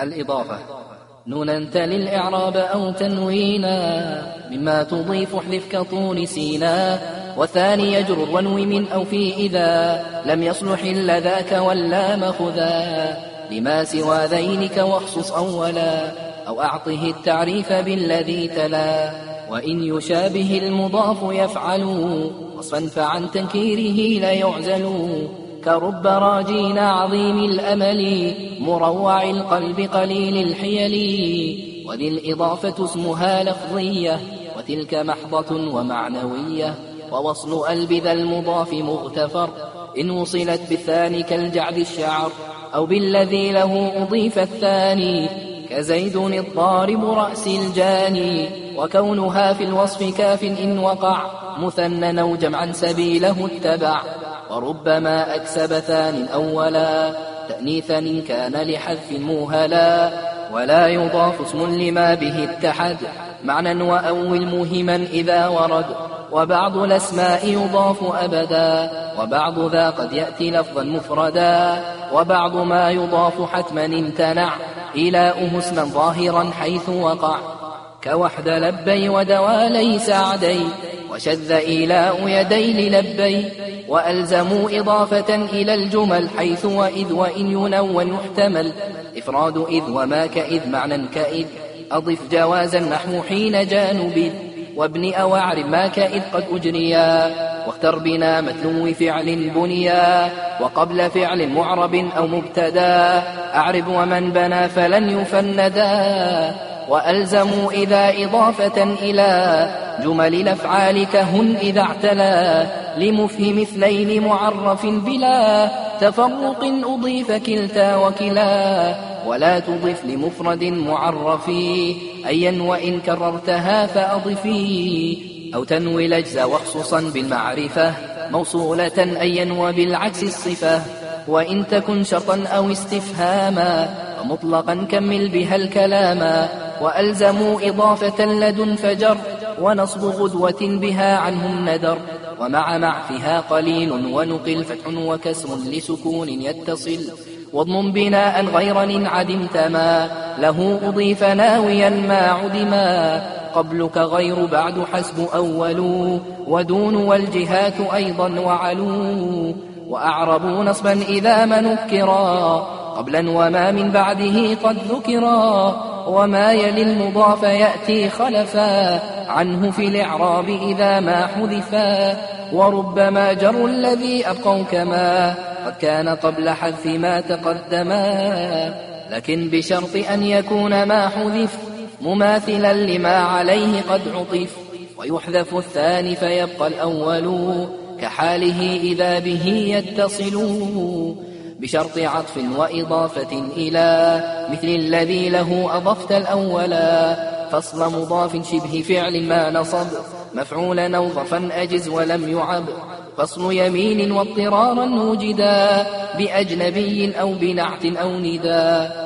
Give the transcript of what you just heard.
الإضافة. نونا تل الإعراب أو تنوينا مما تضيف احذف كطول سينا وثاني يجر ونو من أو في إذا لم يصلح إلا ذاك ولا مخذا. لما سوى ذينك واخصص أولا أو أعطه التعريف بالذي تلا. وإن يشابه المضاف يفعل وصفا فعن تنكيره لا يعزل. كرب راجين عظيم الأمل مروع القلب قليل الحيل. وذي الإضافة اسمها لفظية وتلك محضة ومعنوية. ووصل ألب ذا المضاف مغتفر إن وصلت بالثاني كالجعد الشعر. أو بالذي له أضيف الثاني كزيد الضارب رأس الجاني وكونها في الوصف كاف إن وقع مثنى أو جمعا سبيله اتبع. وربما أكسب ثان أولا تأنيثا إن كان لحذف موهلا ولا يضاف اسم لما به اتحد. معنى وأول مهما إذا ورد وبعض الأسماء يضاف أبدا وبعض ذا قد يأتي لفظا مفردا وبعض ما يضاف حتما امتنع. إلاؤه اسما ظاهرا حيث وقع. كوحد لبي ودوالي سعدي وشذ إيلاء يدي للبي. وألزموا إضافة إلى الجمل حيث وإذ وإن ينون يحتمل. إفراد إذ وما كإذ معنى كإذ. أضف جوازا نحو حين جانب وابن أوعر ما كإذ قد أجريا واختر بنا متلو فعل بنيا وقبل فعل معرب أو مبتدا أعرب ومن بنى فلن يفندا وألزموا إذا إضافة إلى جمل الأفعال كهن إذا اعتلى لمفهم اثنين معرف بلا تفرق أضيف كلتا وكلا ولا تضف لمفرد معرف أيا وإن كررتها فأضفي أو تنوي الأجز وخصوصا بالمعرفة موصولة أيا وبالعكس الصفة وإن تكن شرطا أو استفهاما ومطلقا كمل بها الكلاما وألزموا إضافة لدن فجر ونصب غدوة بها عنه الندر ومع معفها قليل ونقل فتح وكسر لسكون يتصل. واضم بناء غير إن عدمت ما. له أضيف ناويا ما عدما. قبلك غير بعد حسب أول. ودون والجهات أيضا وعلو. وأعربوا نصبا إذا ما نكرا. قبلا وما من بعده قد ذكرا. وما يلي المضاف يأتي خلفا. عنه في الإعراب إذا ما حذفا. وربما جر الذي أبقوا كما. قد كان قبل حذف ما تقدما. لكن بشرط أن يكون ما حذف مماثلا لما عليه قد عطف. ويحذف الثاني فيبقى الأول كحاله إذا به يتصل. بشرط عطف وإضافة إلى مثل الذي له أضفت الأولا. فصل مضاف شبه فعل ما نصب مفعولا أو ظفا أجز ولم يعب. فصل يمين واضطرارا وجدا بأجنبي أو بنعت أو نداء